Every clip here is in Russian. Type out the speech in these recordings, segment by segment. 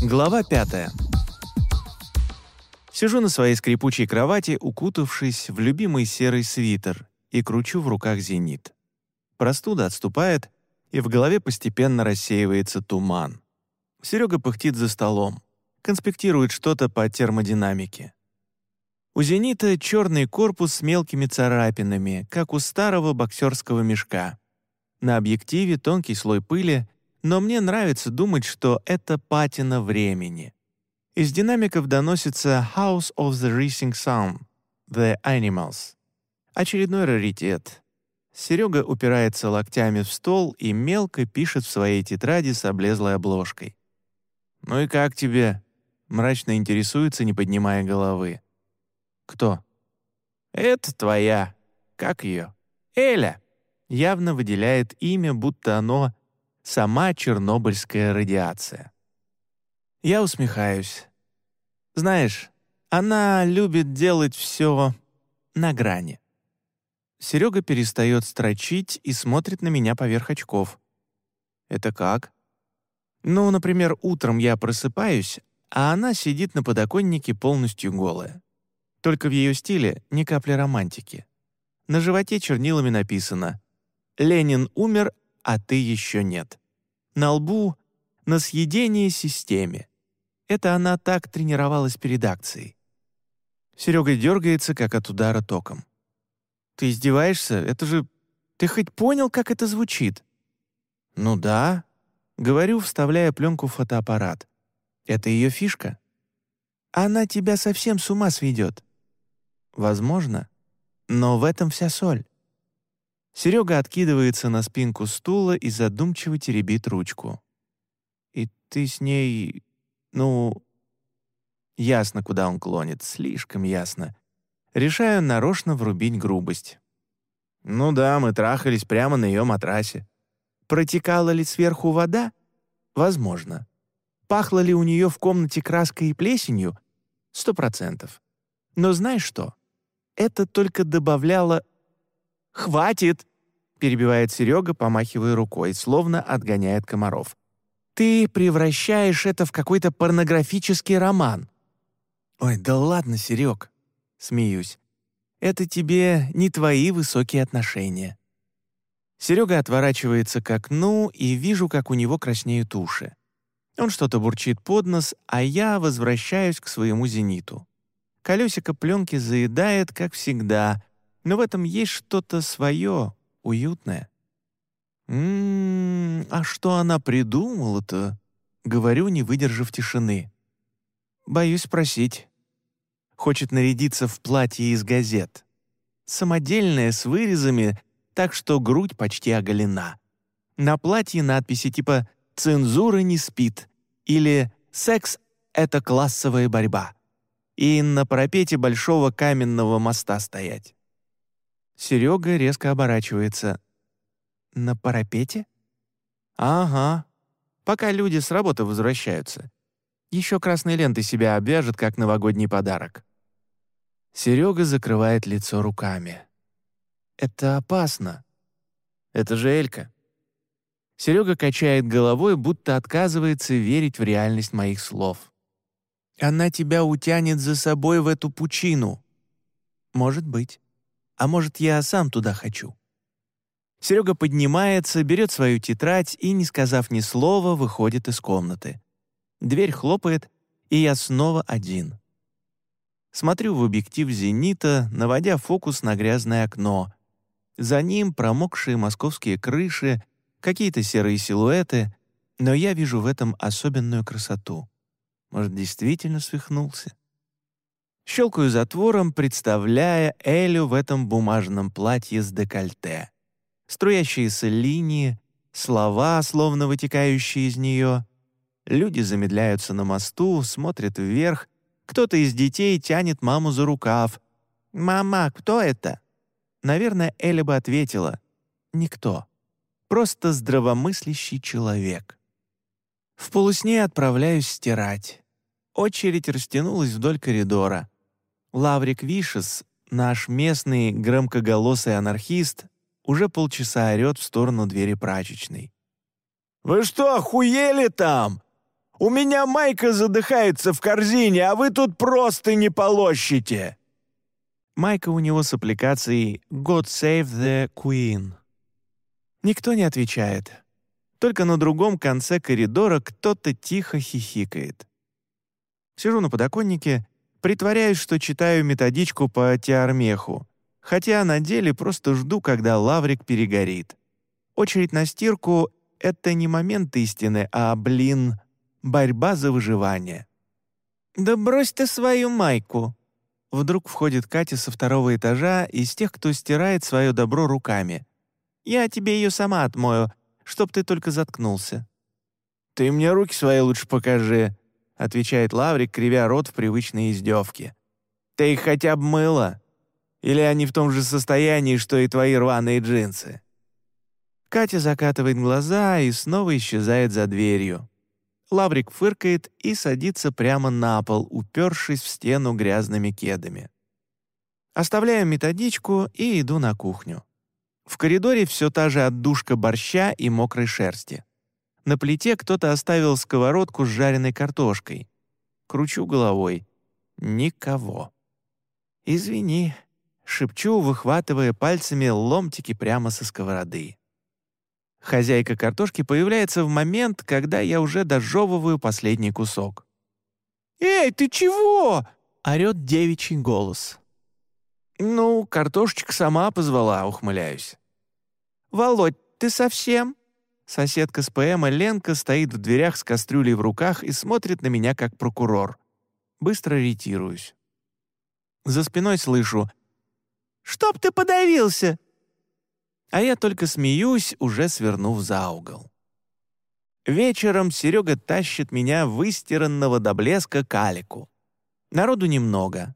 Глава пятая. Сижу на своей скрипучей кровати, укутавшись в любимый серый свитер, и кручу в руках зенит. Простуда отступает, и в голове постепенно рассеивается туман. Серега пыхтит за столом, конспектирует что-то по термодинамике. У «Зенита» черный корпус с мелкими царапинами, как у старого боксерского мешка. На объективе тонкий слой пыли, но мне нравится думать, что это патина времени. Из динамиков доносится «House of the Racing Sun» — «The Animals». Очередной раритет. Серега упирается локтями в стол и мелко пишет в своей тетради с облезлой обложкой. «Ну и как тебе?» — мрачно интересуется, не поднимая головы. «Кто?» «Это твоя. Как ее?» «Эля!» Явно выделяет имя, будто оно — сама чернобыльская радиация. Я усмехаюсь. Знаешь, она любит делать все на грани. Серега перестает строчить и смотрит на меня поверх очков. «Это как?» «Ну, например, утром я просыпаюсь, а она сидит на подоконнике полностью голая. Только в ее стиле ни капли романтики. На животе чернилами написано «Ленин умер, а ты еще нет». На лбу «На съедение системе». Это она так тренировалась перед акцией. Серега дергается, как от удара током. «Ты издеваешься? Это же... Ты хоть понял, как это звучит?» «Ну да», — говорю, вставляя пленку в фотоаппарат. «Это ее фишка?» «Она тебя совсем с ума сведет. Возможно. Но в этом вся соль. Серега откидывается на спинку стула и задумчиво теребит ручку. «И ты с ней... ну...» Ясно, куда он клонит, слишком ясно. Решаю нарочно врубить грубость. «Ну да, мы трахались прямо на ее матрасе. Протекала ли сверху вода? Возможно. Пахло ли у нее в комнате краской и плесенью? Сто процентов. Но знаешь что? это только добавляло... «Хватит!» — перебивает Серега, помахивая рукой, словно отгоняет комаров. «Ты превращаешь это в какой-то порнографический роман». «Ой, да ладно, Серег!» — смеюсь. «Это тебе не твои высокие отношения». Серега отворачивается к окну, и вижу, как у него краснеют уши. Он что-то бурчит под нос, а я возвращаюсь к своему зениту. Колесико пленки заедает, как всегда, но в этом есть что-то свое, уютное. «М-м, а что она придумала-то?» — говорю, не выдержав тишины. Боюсь спросить. Хочет нарядиться в платье из газет. Самодельное, с вырезами, так что грудь почти оголена. На платье надписи типа «Цензура не спит» или «Секс — это классовая борьба» и на парапете большого каменного моста стоять. Серега резко оборачивается. «На парапете?» «Ага. Пока люди с работы возвращаются. Еще красной лентой себя обвяжет, как новогодний подарок». Серега закрывает лицо руками. «Это опасно. Это же Элька». Серега качает головой, будто отказывается верить в реальность моих слов. Она тебя утянет за собой в эту пучину. Может быть. А может, я сам туда хочу. Серега поднимается, берет свою тетрадь и, не сказав ни слова, выходит из комнаты. Дверь хлопает, и я снова один. Смотрю в объектив «Зенита», наводя фокус на грязное окно. За ним промокшие московские крыши, какие-то серые силуэты, но я вижу в этом особенную красоту. Может, действительно свихнулся? Щелкаю затвором, представляя Элю в этом бумажном платье с декольте. Струящиеся линии, слова, словно вытекающие из нее. Люди замедляются на мосту, смотрят вверх. Кто-то из детей тянет маму за рукав. «Мама, кто это?» Наверное, Эля бы ответила. «Никто. Просто здравомыслящий человек». В полусне отправляюсь стирать. Очередь растянулась вдоль коридора. Лаврик Вишес, наш местный громкоголосый анархист, уже полчаса орёт в сторону двери прачечной. «Вы что, охуели там? У меня Майка задыхается в корзине, а вы тут просто не полощите!» Майка у него с аппликацией «God save the Queen». Никто не отвечает. Только на другом конце коридора кто-то тихо хихикает. Сижу на подоконнике, притворяюсь, что читаю методичку по теармеху, хотя на деле просто жду, когда лаврик перегорит. Очередь на стирку — это не момент истины, а, блин, борьба за выживание. «Да брось ты свою майку!» Вдруг входит Катя со второго этажа из тех, кто стирает свое добро руками. «Я тебе ее сама отмою, чтоб ты только заткнулся». «Ты мне руки свои лучше покажи», — отвечает Лаврик, кривя рот в привычной издевке. «Ты их хотя бы мыла? Или они в том же состоянии, что и твои рваные джинсы?» Катя закатывает глаза и снова исчезает за дверью. Лаврик фыркает и садится прямо на пол, упершись в стену грязными кедами. Оставляю методичку и иду на кухню. В коридоре все та же отдушка борща и мокрой шерсти. На плите кто-то оставил сковородку с жареной картошкой. Кручу головой. Никого. «Извини», — шепчу, выхватывая пальцами ломтики прямо со сковороды. Хозяйка картошки появляется в момент, когда я уже дожевываю последний кусок. «Эй, ты чего?» — орёт девичий голос. «Ну, картошечка сама позвала», — ухмыляюсь. «Володь, ты совсем?» Соседка с ПМа Ленка стоит в дверях с кастрюлей в руках и смотрит на меня как прокурор. Быстро ретируюсь. За спиной слышу «Чтоб ты подавился! а я только смеюсь, уже свернув за угол. Вечером Серега тащит меня выстиранного до блеска калику. Народу немного.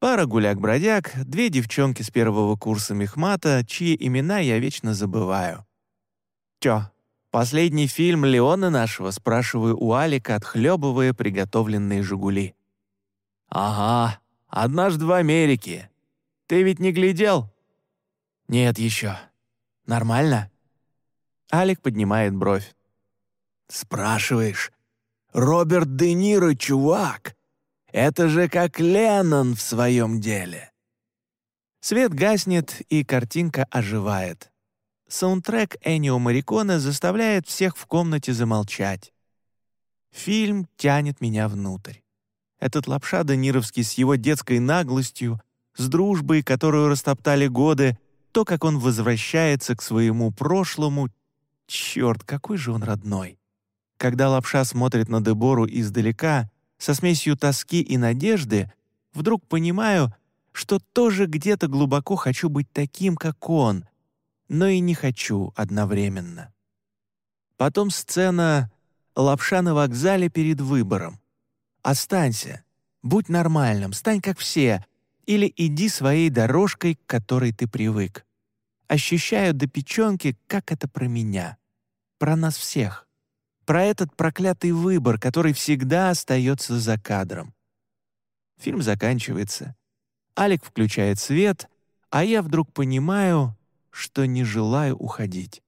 Пара гуляк-бродяг, две девчонки с первого курса мехмата, чьи имена я вечно забываю. «Чё, последний фильм Леона нашего?» — спрашиваю у Алика, отхлебывая приготовленные «Жигули». «Ага, однажды в Америке. Ты ведь не глядел?» «Нет еще. Нормально?» Алик поднимает бровь. «Спрашиваешь? Роберт Де Ниро, чувак! Это же как Леннон в своем деле!» Свет гаснет, и картинка оживает. Саундтрек Энио Мариконе заставляет всех в комнате замолчать. Фильм тянет меня внутрь. Этот лапша Данировский с его детской наглостью, с дружбой, которую растоптали годы, то, как он возвращается к своему прошлому. Черт, какой же он родной! Когда лапша смотрит на Дебору издалека, со смесью тоски и надежды, вдруг понимаю, что тоже где-то глубоко хочу быть таким, как он, но и не хочу одновременно. Потом сцена «Лапша на вокзале перед выбором». «Останься, будь нормальным, стань как все, или иди своей дорожкой, к которой ты привык. Ощущаю до печенки, как это про меня. Про нас всех. Про этот проклятый выбор, который всегда остается за кадром. Фильм заканчивается. Алик включает свет, а я вдруг понимаю, что не желаю уходить.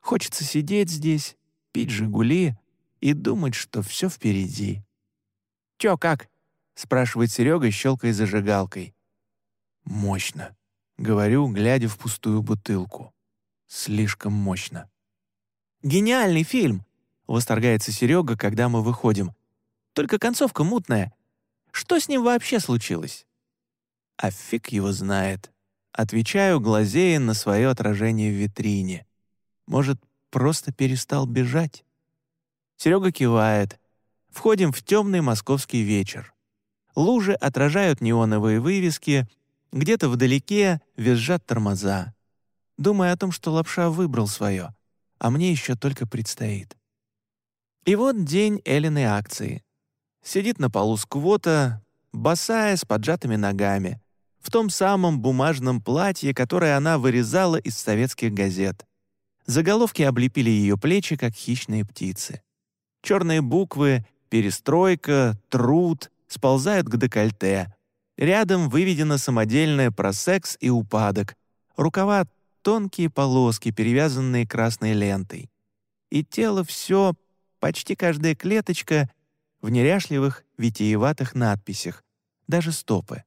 Хочется сидеть здесь, пить «Жигули» и думать, что все впереди. «Чё, как?» — спрашивает Серега, щелкая зажигалкой. «Мощно», — говорю, глядя в пустую бутылку. «Слишком мощно». «Гениальный фильм!» — восторгается Серега, когда мы выходим. «Только концовка мутная. Что с ним вообще случилось?» «А фиг его знает». Отвечаю, глазея на свое отражение в витрине. «Может, просто перестал бежать?» Серега кивает. Входим в темный московский вечер. Лужи отражают неоновые вывески, где-то вдалеке визжат тормоза. Думая о том, что лапша выбрал свое, а мне еще только предстоит. И вот день Эллиной акции. Сидит на полу сквота, босая, с поджатыми ногами, в том самом бумажном платье, которое она вырезала из советских газет. Заголовки облепили ее плечи, как хищные птицы. Черные буквы «Перестройка», «Труд» сползают к декольте, Рядом выведено самодельное про секс и упадок. Рукава — тонкие полоски, перевязанные красной лентой. И тело все, почти каждая клеточка, в неряшливых, витиеватых надписях, даже стопы.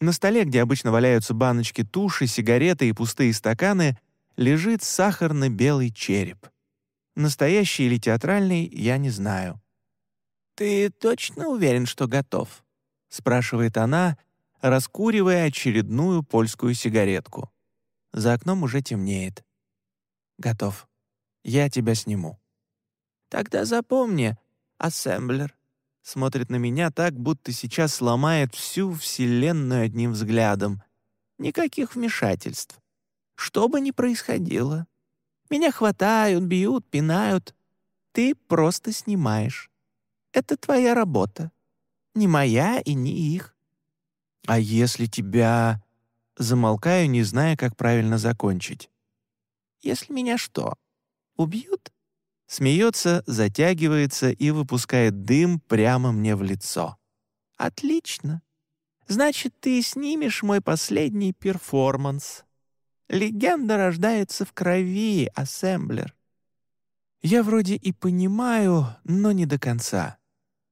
На столе, где обычно валяются баночки туши, сигареты и пустые стаканы, лежит сахарно-белый череп. Настоящий или театральный, я не знаю. «Ты точно уверен, что готов?» — спрашивает она, раскуривая очередную польскую сигаретку. За окном уже темнеет. «Готов. Я тебя сниму». «Тогда запомни, ассемблер». Смотрит на меня так, будто сейчас сломает всю Вселенную одним взглядом. Никаких вмешательств. Что бы ни происходило. Меня хватают, бьют, пинают. Ты просто снимаешь. Это твоя работа. Не моя и не их. А если тебя... Замолкаю, не зная, как правильно закончить. Если меня что, убьют? Смеется, затягивается и выпускает дым прямо мне в лицо. Отлично. Значит, ты снимешь мой последний перформанс. Легенда рождается в крови, ассемблер. Я вроде и понимаю, но не до конца.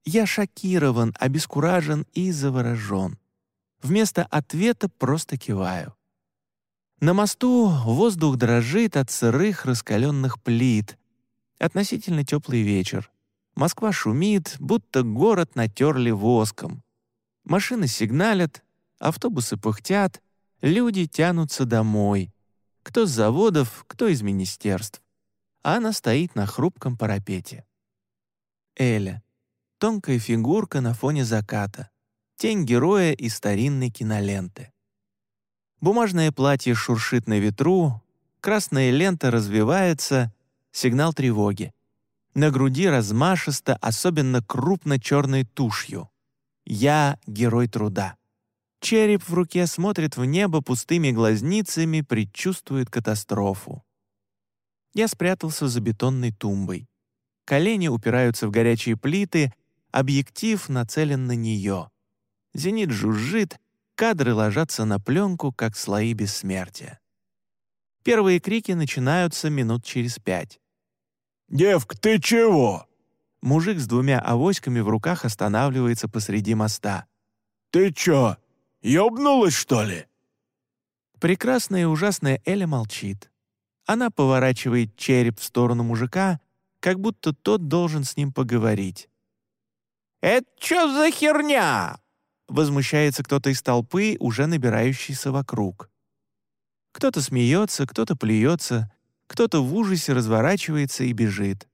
Я шокирован, обескуражен и заворожен. Вместо ответа просто киваю. На мосту воздух дрожит от сырых раскаленных плит. Относительно теплый вечер. Москва шумит, будто город натерли воском. Машины сигналят, автобусы пыхтят, люди тянутся домой. Кто с заводов, кто из министерств. Она стоит на хрупком парапете. Эля. Тонкая фигурка на фоне заката тень героя из старинной киноленты. Бумажное платье шуршит на ветру, красная лента развивается, сигнал тревоги. На груди размашисто, особенно крупно черной тушью. «Я — герой труда». Череп в руке смотрит в небо пустыми глазницами, предчувствует катастрофу. Я спрятался за бетонной тумбой. Колени упираются в горячие плиты, объектив нацелен на нее. Зенит жужжит, кадры ложатся на пленку, как слои бессмертия. Первые крики начинаются минут через пять. «Девка, ты чего?» Мужик с двумя авоськами в руках останавливается посреди моста. «Ты чё, ёбнулась, что ли?» Прекрасная и ужасная Эля молчит. Она поворачивает череп в сторону мужика, как будто тот должен с ним поговорить. «Это чё за херня?» Возмущается кто-то из толпы, уже набирающийся вокруг. Кто-то смеется, кто-то плюется, кто-то в ужасе разворачивается и бежит.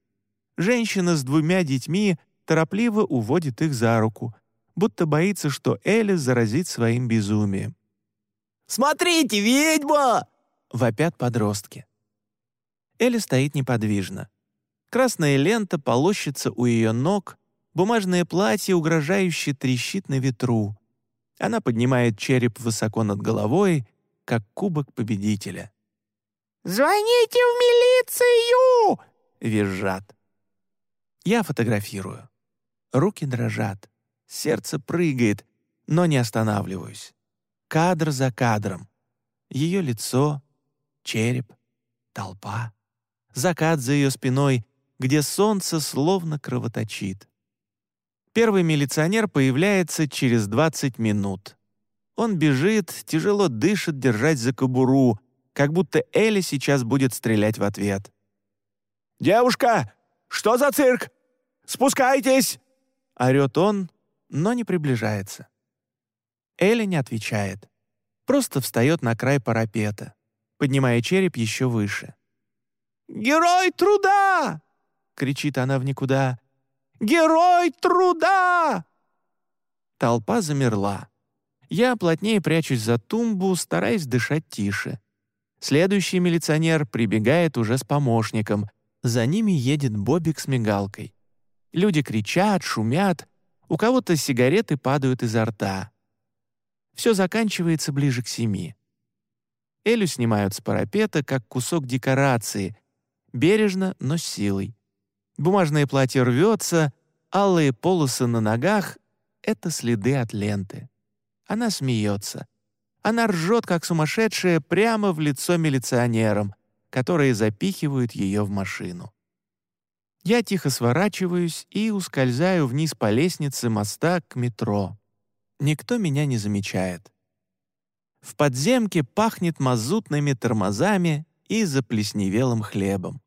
Женщина с двумя детьми торопливо уводит их за руку, будто боится, что Эля заразит своим безумием. «Смотрите, ведьма!» — вопят подростки. Эля стоит неподвижно. Красная лента полощется у ее ног, Бумажное платье угрожающе трещит на ветру. Она поднимает череп высоко над головой, как кубок победителя. «Звоните в милицию!» — визжат. Я фотографирую. Руки дрожат, сердце прыгает, но не останавливаюсь. Кадр за кадром. Ее лицо, череп, толпа. Закат за ее спиной, где солнце словно кровоточит. Первый милиционер появляется через 20 минут. Он бежит, тяжело дышит, держать за кобуру, как будто Элли сейчас будет стрелять в ответ. «Девушка, что за цирк? Спускайтесь!» — орёт он, но не приближается. Элли не отвечает. Просто встает на край парапета, поднимая череп еще выше. «Герой труда!» — кричит она в никуда. Герой труда!» Толпа замерла. Я плотнее прячусь за тумбу, стараясь дышать тише. Следующий милиционер прибегает уже с помощником. За ними едет Бобик с мигалкой. Люди кричат, шумят. У кого-то сигареты падают изо рта. Все заканчивается ближе к семи. Элю снимают с парапета, как кусок декорации. Бережно, но с силой. Бумажное платье рвется, алые полосы на ногах — это следы от ленты. Она смеется. Она ржет, как сумасшедшая, прямо в лицо милиционерам, которые запихивают ее в машину. Я тихо сворачиваюсь и ускользаю вниз по лестнице моста к метро. Никто меня не замечает. В подземке пахнет мазутными тормозами и заплесневелым хлебом.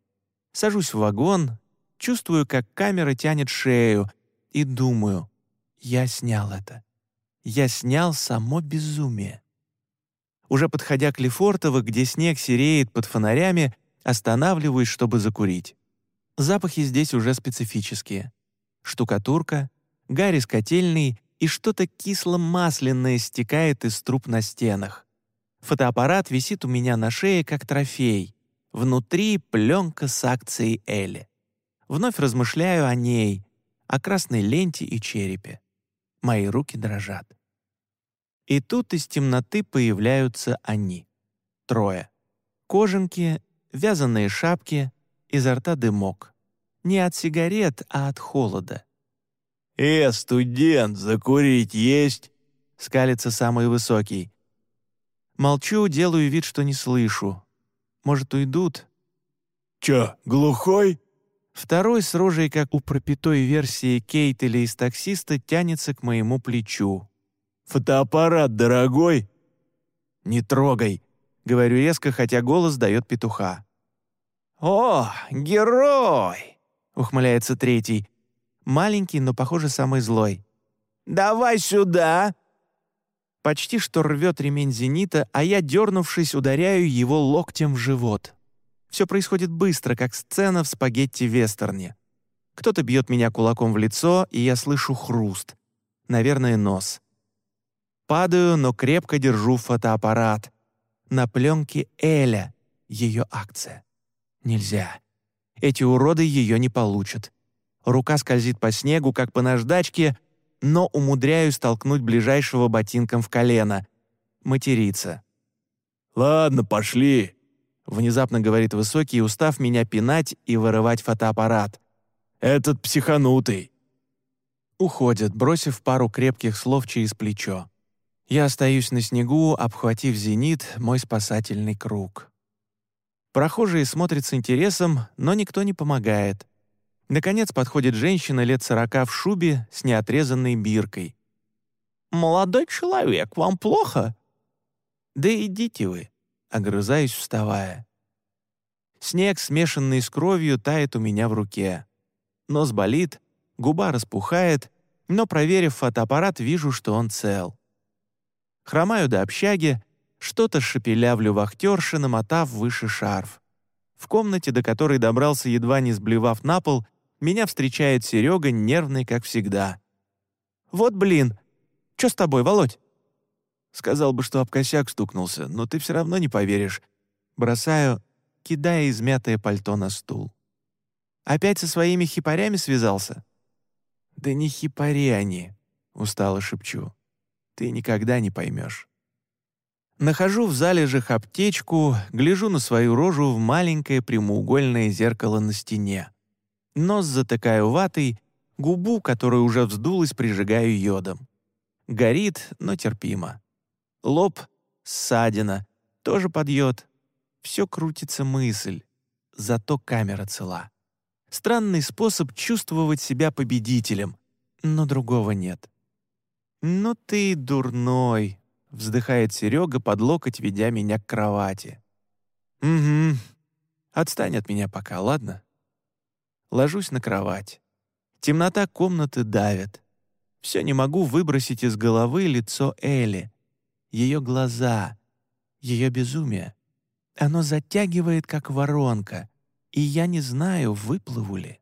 Сажусь в вагон, чувствую, как камера тянет шею, и думаю, я снял это. Я снял само безумие. Уже подходя к Лефортово, где снег сереет под фонарями, останавливаюсь, чтобы закурить. Запахи здесь уже специфические. Штукатурка, гарь из котельной и что-то кисло-масляное стекает из труб на стенах. Фотоаппарат висит у меня на шее, как трофей. Внутри пленка с акцией Элли. Вновь размышляю о ней, о красной ленте и черепе. Мои руки дрожат. И тут из темноты появляются они. Трое. Кожанки, вязаные шапки, изо рта дымок. Не от сигарет, а от холода. «Э, студент, закурить есть?» — скалится самый высокий. Молчу, делаю вид, что не слышу. Может, уйдут? «Чё, глухой?» Второй с рожей, как у пропитой версии Кейт или из таксиста, тянется к моему плечу. «Фотоаппарат дорогой?» «Не трогай», — говорю резко, хотя голос дает петуха. «О, герой!» — ухмыляется третий, Маленький, но, похоже, самый злой. «Давай сюда!» Почти что рвет ремень зенита, а я, дернувшись, ударяю его локтем в живот. Все происходит быстро, как сцена в спагетти-вестерне. Кто-то бьет меня кулаком в лицо, и я слышу хруст. Наверное, нос. Падаю, но крепко держу фотоаппарат. На пленке Эля, ее акция. Нельзя. Эти уроды ее не получат. Рука скользит по снегу, как по наждачке, но умудряюсь толкнуть ближайшего ботинком в колено. Материться. «Ладно, пошли», — внезапно говорит высокий, устав меня пинать и вырывать фотоаппарат. «Этот психанутый». Уходит, бросив пару крепких слов через плечо. Я остаюсь на снегу, обхватив зенит, мой спасательный круг. Прохожие смотрят с интересом, но никто не помогает. Наконец подходит женщина лет сорока в шубе с неотрезанной биркой. «Молодой человек, вам плохо?» «Да идите вы», — огрызаюсь, вставая. Снег, смешанный с кровью, тает у меня в руке. Нос болит, губа распухает, но, проверив фотоаппарат, вижу, что он цел. Хромаю до общаги, что-то шепелявлю вахтерши, намотав выше шарф. В комнате, до которой добрался, едва не сблевав на пол, меня встречает Серега, нервный, как всегда. «Вот блин! Чё с тобой, Володь?» Сказал бы, что об косяк стукнулся, но ты все равно не поверишь. Бросаю, кидая измятое пальто на стул. «Опять со своими хипарями связался?» «Да не хипари они», — устало шепчу. «Ты никогда не поймешь». Нахожу в залежах аптечку, гляжу на свою рожу в маленькое прямоугольное зеркало на стене. Нос затыкаю ватой, губу, которая уже вздулась, прижигаю йодом. Горит, но терпимо. Лоб — ссадина, тоже подъет. Все крутится мысль, зато камера цела. Странный способ чувствовать себя победителем, но другого нет. «Ну ты дурной», — вздыхает Серега под локоть, ведя меня к кровати. «Угу. Отстань от меня пока, ладно?» Ложусь на кровать. Темнота комнаты давит. Все не могу выбросить из головы лицо Элли. Ее глаза, ее безумие. Оно затягивает, как воронка, и я не знаю, выплыву ли.